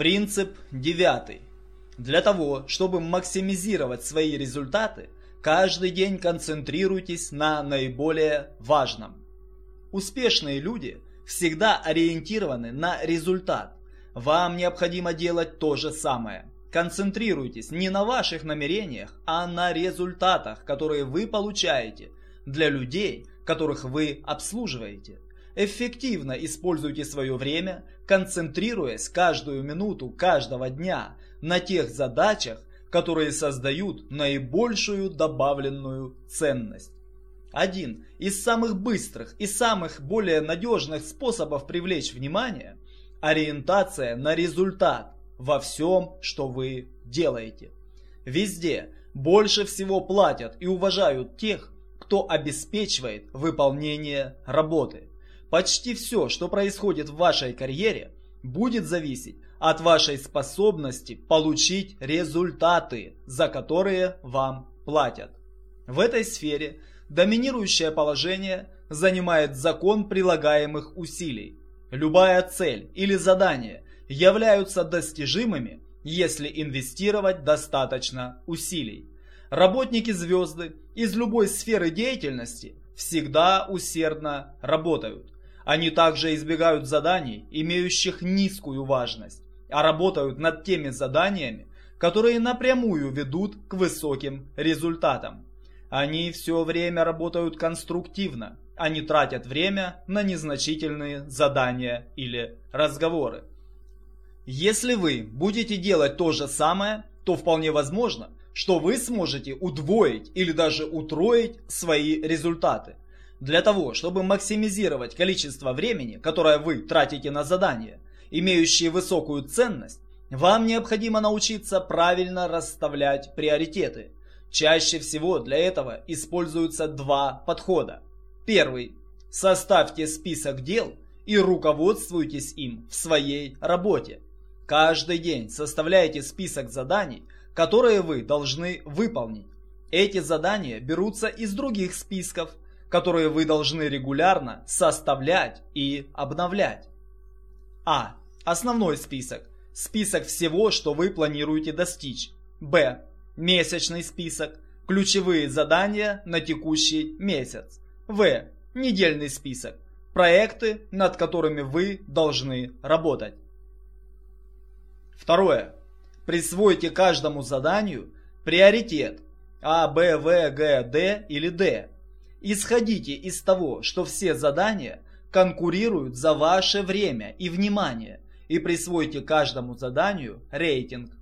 Принцип девятый. Для того, чтобы максимизировать свои результаты, каждый день концентрируйтесь на наиболее важном. Успешные люди всегда ориентированы на результат. Вам необходимо делать то же самое. Концентрируйтесь не на ваших намерениях, а на результатах, которые вы получаете для людей, которых вы обслуживаете. Эффективно используйте свое время, концентрируясь каждую минуту каждого дня на тех задачах, которые создают наибольшую добавленную ценность. Один из самых быстрых и самых более надежных способов привлечь внимание – ориентация на результат во всем, что вы делаете. Везде больше всего платят и уважают тех, кто обеспечивает выполнение работы. Почти все, что происходит в вашей карьере, будет зависеть от вашей способности получить результаты, за которые вам платят. В этой сфере доминирующее положение занимает закон прилагаемых усилий. Любая цель или задание являются достижимыми, если инвестировать достаточно усилий. Работники звезды из любой сферы деятельности всегда усердно работают. Они также избегают заданий, имеющих низкую важность, а работают над теми заданиями, которые напрямую ведут к высоким результатам. Они все время работают конструктивно, они тратят время на незначительные задания или разговоры. Если вы будете делать то же самое, то вполне возможно, что вы сможете удвоить или даже утроить свои результаты. Для того, чтобы максимизировать количество времени, которое вы тратите на задания, имеющие высокую ценность, вам необходимо научиться правильно расставлять приоритеты. Чаще всего для этого используются два подхода. Первый. Составьте список дел и руководствуйтесь им в своей работе. Каждый день составляйте список заданий, которые вы должны выполнить. Эти задания берутся из других списков, которые вы должны регулярно составлять и обновлять. А. Основной список. Список всего, что вы планируете достичь. Б. Месячный список. Ключевые задания на текущий месяц. В. Недельный список. Проекты, над которыми вы должны работать. Второе. Присвойте каждому заданию приоритет А, Б, В, Г, Д или Д Исходите из того, что все задания конкурируют за ваше время и внимание и присвойте каждому заданию рейтинг.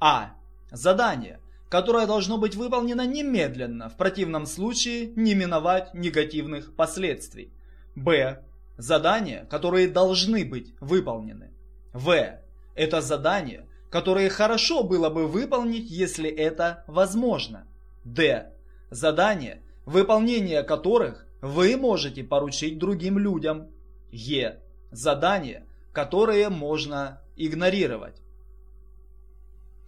А. Задание, которое должно быть выполнено немедленно, в противном случае не миновать негативных последствий. Б. Задания, которые должны быть выполнены. В. Это задания, которые хорошо было бы выполнить, если это возможно. Д. Задания, выполнение которых вы можете поручить другим людям. Е. Задания, которые можно игнорировать.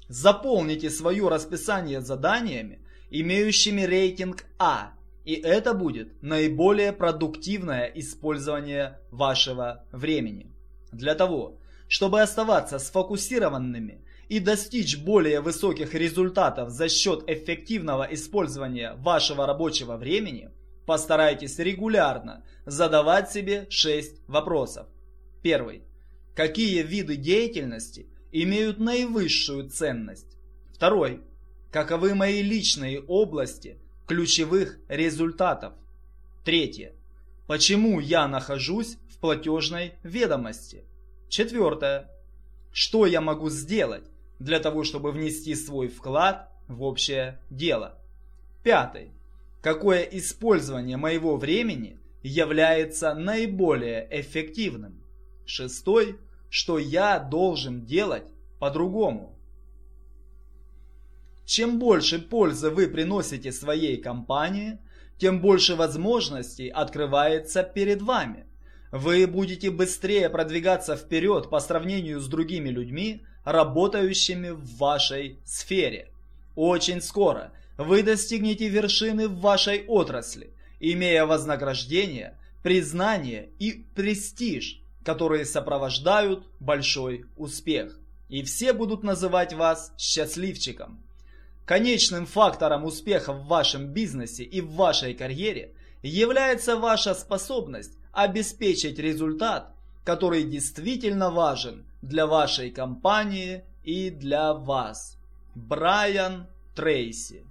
Заполните свое расписание заданиями, имеющими рейтинг А, и это будет наиболее продуктивное использование вашего времени. Для того, чтобы оставаться сфокусированными и достичь более высоких результатов за счет эффективного использования вашего рабочего времени, постарайтесь регулярно задавать себе 6 вопросов. Первый. Какие виды деятельности имеют наивысшую ценность? Второй. Каковы мои личные области ключевых результатов? Третье. Почему я нахожусь в платежной ведомости? Четвертое. Что я могу сделать, для того, чтобы внести свой вклад в общее дело. Пятый. Какое использование моего времени является наиболее эффективным? Шестой. Что я должен делать по-другому? Чем больше пользы вы приносите своей компании, тем больше возможностей открывается перед вами. Вы будете быстрее продвигаться вперед по сравнению с другими людьми, работающими в вашей сфере. Очень скоро вы достигнете вершины в вашей отрасли, имея вознаграждение, признание и престиж, которые сопровождают большой успех. и все будут называть вас счастливчиком. Конечным фактором успеха в вашем бизнесе и в вашей карьере является ваша способность обеспечить результат, который действительно важен для вашей компании и для вас. Брайан Трейси